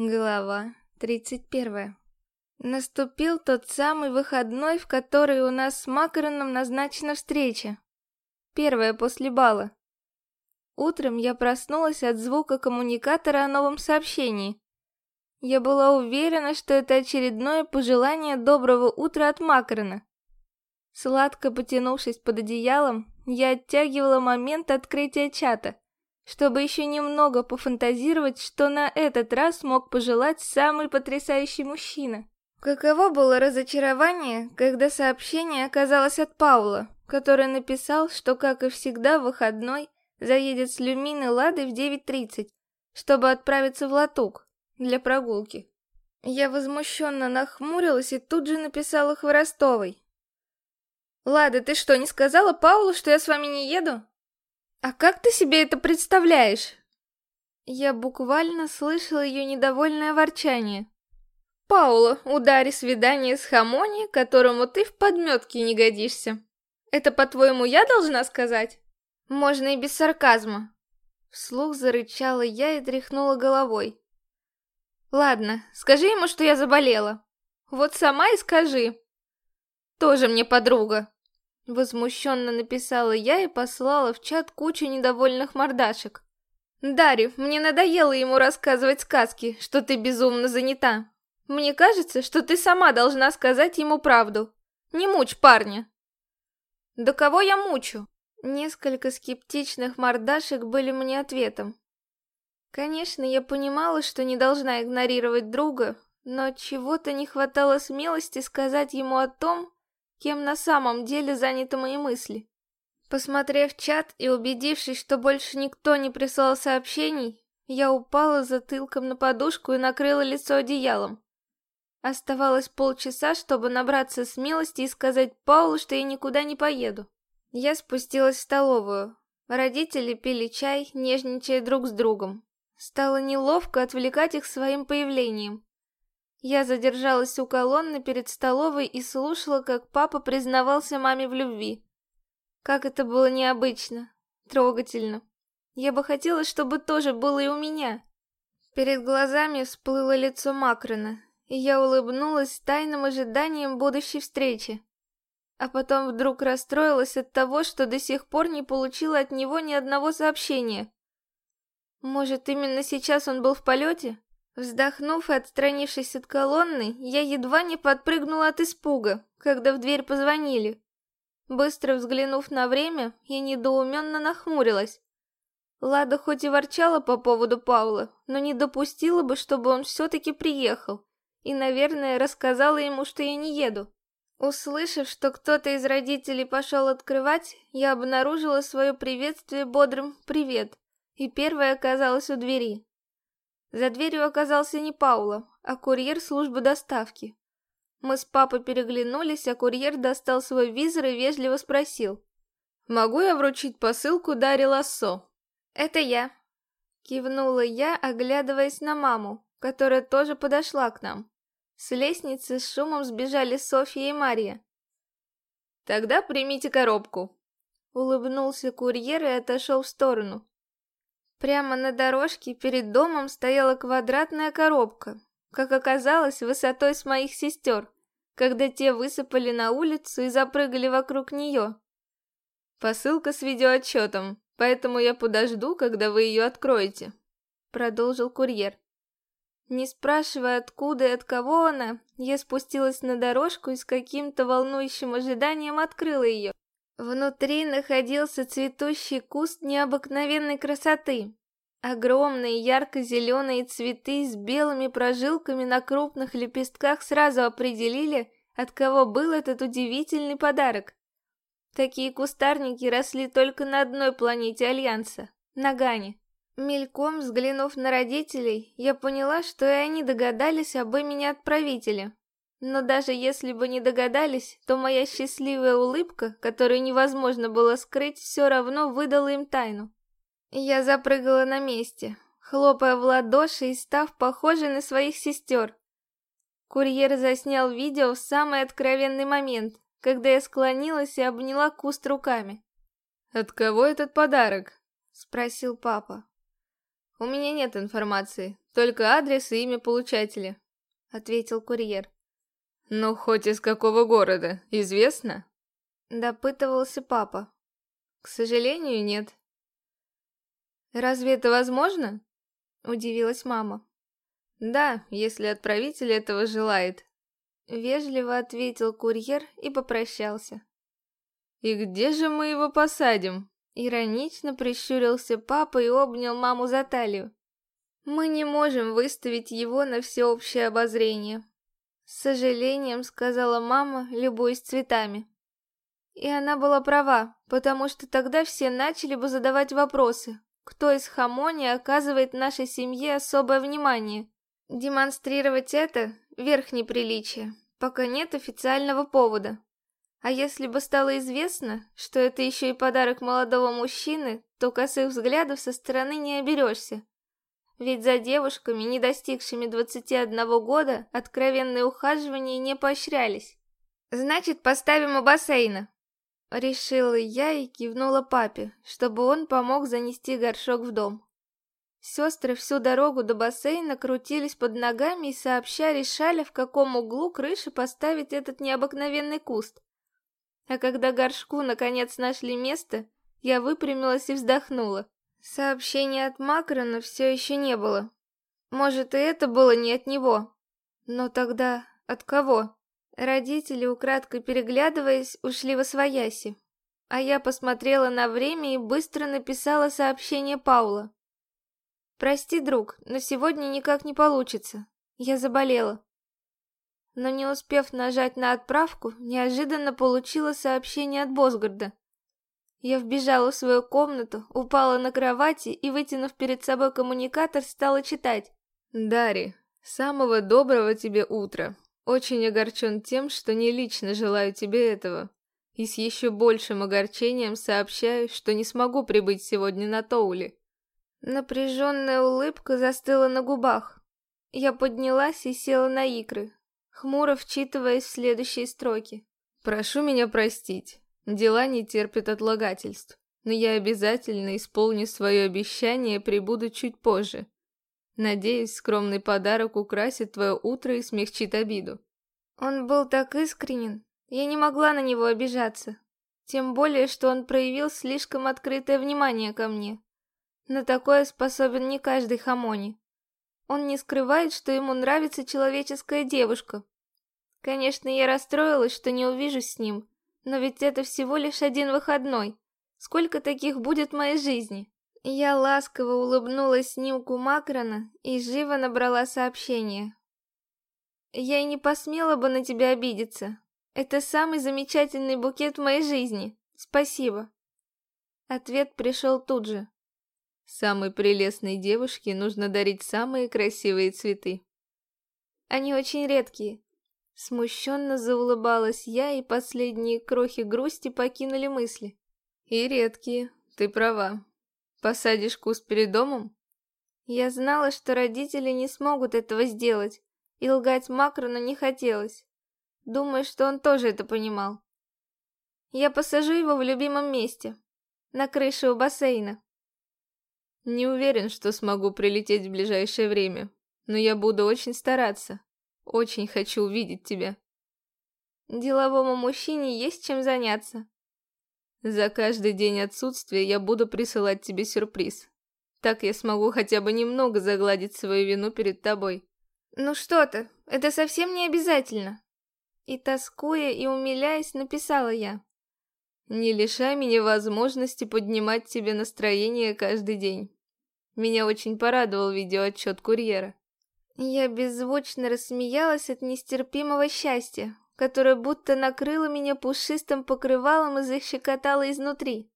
Глава 31. Наступил тот самый выходной, в который у нас с Макароном назначена встреча. Первая после бала. Утром я проснулась от звука коммуникатора о новом сообщении. Я была уверена, что это очередное пожелание доброго утра от Макарона. Сладко потянувшись под одеялом, я оттягивала момент открытия чата – чтобы еще немного пофантазировать, что на этот раз мог пожелать самый потрясающий мужчина. Каково было разочарование, когда сообщение оказалось от Паула, который написал, что, как и всегда, в выходной заедет с Люмины Ладой в 9.30, чтобы отправиться в Латук для прогулки. Я возмущенно нахмурилась и тут же написала Хворостовой. «Лада, ты что, не сказала Паулу, что я с вами не еду?» «А как ты себе это представляешь?» Я буквально слышала ее недовольное ворчание. «Паула, удари свидание с Хамони, которому ты в подметке не годишься. Это, по-твоему, я должна сказать?» «Можно и без сарказма». Вслух зарычала я и тряхнула головой. «Ладно, скажи ему, что я заболела. Вот сама и скажи. Тоже мне подруга». Возмущенно написала я и послала в чат кучу недовольных мордашек. «Дарью, мне надоело ему рассказывать сказки, что ты безумно занята. Мне кажется, что ты сама должна сказать ему правду. Не мучь парня». «Да кого я мучу?» Несколько скептичных мордашек были мне ответом. Конечно, я понимала, что не должна игнорировать друга, но чего-то не хватало смелости сказать ему о том, кем на самом деле заняты мои мысли. Посмотрев чат и убедившись, что больше никто не прислал сообщений, я упала затылком на подушку и накрыла лицо одеялом. Оставалось полчаса, чтобы набраться смелости и сказать Паулу, что я никуда не поеду. Я спустилась в столовую. Родители пили чай, нежничая друг с другом. Стало неловко отвлекать их своим появлением. Я задержалась у колонны перед столовой и слушала, как папа признавался маме в любви. Как это было необычно, трогательно. Я бы хотела, чтобы тоже было и у меня. Перед глазами всплыло лицо Макрона, и я улыбнулась тайным ожиданием будущей встречи. А потом вдруг расстроилась от того, что до сих пор не получила от него ни одного сообщения. Может, именно сейчас он был в полете? Вздохнув и отстранившись от колонны, я едва не подпрыгнула от испуга, когда в дверь позвонили. Быстро взглянув на время, я недоуменно нахмурилась. Лада хоть и ворчала по поводу Паула, но не допустила бы, чтобы он все-таки приехал, и, наверное, рассказала ему, что я не еду. Услышав, что кто-то из родителей пошел открывать, я обнаружила свое приветствие бодрым «привет», и первая оказалась у двери. За дверью оказался не Паула, а курьер службы доставки. Мы с папой переглянулись, а курьер достал свой визор и вежливо спросил. «Могу я вручить посылку Дарье Лассо?» «Это я», — кивнула я, оглядываясь на маму, которая тоже подошла к нам. С лестницы с шумом сбежали Софья и Мария. «Тогда примите коробку», — улыбнулся курьер и отошел в сторону. Прямо на дорожке перед домом стояла квадратная коробка, как оказалось, высотой с моих сестер, когда те высыпали на улицу и запрыгали вокруг нее. Посылка с видеоотчетом, поэтому я подожду, когда вы ее откроете, продолжил курьер. Не спрашивая, откуда и от кого она, я спустилась на дорожку и с каким-то волнующим ожиданием открыла ее. Внутри находился цветущий куст необыкновенной красоты. Огромные ярко-зеленые цветы с белыми прожилками на крупных лепестках сразу определили, от кого был этот удивительный подарок. Такие кустарники росли только на одной планете Альянса — на Гане. Мельком взглянув на родителей, я поняла, что и они догадались об имени отправителя. Но даже если бы не догадались, то моя счастливая улыбка, которую невозможно было скрыть, все равно выдала им тайну. Я запрыгала на месте, хлопая в ладоши и став похожей на своих сестер. Курьер заснял видео в самый откровенный момент, когда я склонилась и обняла куст руками. «От кого этот подарок?» — спросил папа. «У меня нет информации, Только адрес и имя получателя», — ответил курьер. «Ну, хоть из какого города, известно?» Допытывался папа. «К сожалению, нет». «Разве это возможно?» Удивилась мама. «Да, если отправитель этого желает», — вежливо ответил курьер и попрощался. «И где же мы его посадим?» Иронично прищурился папа и обнял маму за талию. «Мы не можем выставить его на всеобщее обозрение», — с сожалением сказала мама, любуясь цветами. И она была права, потому что тогда все начали бы задавать вопросы, кто из Хамони оказывает нашей семье особое внимание. Демонстрировать это – верх неприличия, пока нет официального повода. А если бы стало известно, что это еще и подарок молодого мужчины, то косых взглядов со стороны не оберешься. Ведь за девушками, не достигшими 21 года, откровенные ухаживания не поощрялись. «Значит, поставим у бассейна», — решила я и кивнула папе, чтобы он помог занести горшок в дом. Сестры всю дорогу до бассейна крутились под ногами и сообща решали, в каком углу крыши поставить этот необыкновенный куст. А когда горшку наконец нашли место, я выпрямилась и вздохнула. Сообщения от Макрона все еще не было. Может, и это было не от него. Но тогда от кого? Родители, украдкой переглядываясь, ушли во свояси. А я посмотрела на время и быстро написала сообщение Паула. «Прости, друг, но сегодня никак не получится. Я заболела». Но не успев нажать на отправку, неожиданно получила сообщение от Босгарда. Я вбежала в свою комнату, упала на кровати и, вытянув перед собой коммуникатор, стала читать. «Дарри, самого доброго тебе утра. Очень огорчен тем, что не лично желаю тебе этого. И с еще большим огорчением сообщаю, что не смогу прибыть сегодня на Тоули. Напряженная улыбка застыла на губах. Я поднялась и села на икры, хмуро вчитываясь в следующие строки. «Прошу меня простить. Дела не терпят отлагательств, но я обязательно исполню свое обещание и прибуду чуть позже. Надеюсь, скромный подарок украсит твое утро и смягчит обиду». Он был так искренен, я не могла на него обижаться. Тем более, что он проявил слишком открытое внимание ко мне. На такое способен не каждый хамони. Он не скрывает, что ему нравится человеческая девушка. Конечно, я расстроилась, что не увижусь с ним, но ведь это всего лишь один выходной. Сколько таких будет в моей жизни? Я ласково улыбнулась снимку Макрона и живо набрала сообщение. Я и не посмела бы на тебя обидеться. Это самый замечательный букет в моей жизни. Спасибо. Ответ пришел тут же. Самой прелестной девушке нужно дарить самые красивые цветы. Они очень редкие. Смущенно заулыбалась я, и последние крохи грусти покинули мысли. И редкие, ты права. Посадишь куст перед домом? Я знала, что родители не смогут этого сделать, и лгать Макрону не хотелось. Думаю, что он тоже это понимал. Я посажу его в любимом месте, на крыше у бассейна. Не уверен, что смогу прилететь в ближайшее время, но я буду очень стараться. Очень хочу увидеть тебя. Деловому мужчине есть чем заняться. За каждый день отсутствия я буду присылать тебе сюрприз. Так я смогу хотя бы немного загладить свою вину перед тобой. Ну что ты, это совсем не обязательно. И тоскуя и умиляясь, написала я. Не лишай меня возможности поднимать тебе настроение каждый день. Меня очень порадовал видеоотчет курьера. Я беззвучно рассмеялась от нестерпимого счастья, которое будто накрыло меня пушистым покрывалом и защекотало изнутри.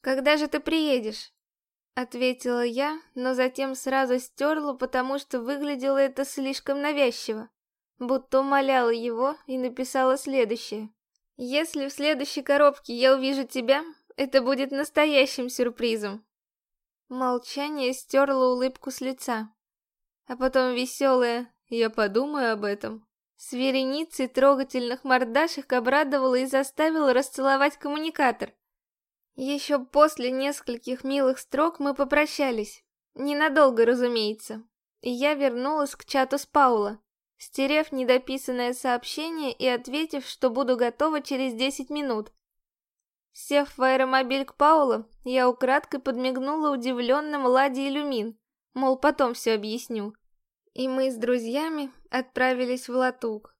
«Когда же ты приедешь?» Ответила я, но затем сразу стерла, потому что выглядело это слишком навязчиво. Будто умоляла его и написала следующее. «Если в следующей коробке я увижу тебя, это будет настоящим сюрпризом. Молчание стерло улыбку с лица а потом веселая, я подумаю об этом. С вереницей трогательных мордашек обрадовала и заставила расцеловать коммуникатор. Еще после нескольких милых строк мы попрощались. Ненадолго, разумеется. И я вернулась к чату с Паула, стерев недописанное сообщение и ответив, что буду готова через 10 минут. Сев в аэромобиль к Паулу, я украдкой подмигнула удивленным Ладе Илюмин мол, потом все объясню. И мы с друзьями отправились в Латук,